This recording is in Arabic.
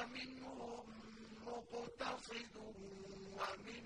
ومنهم مقتصد ومنهم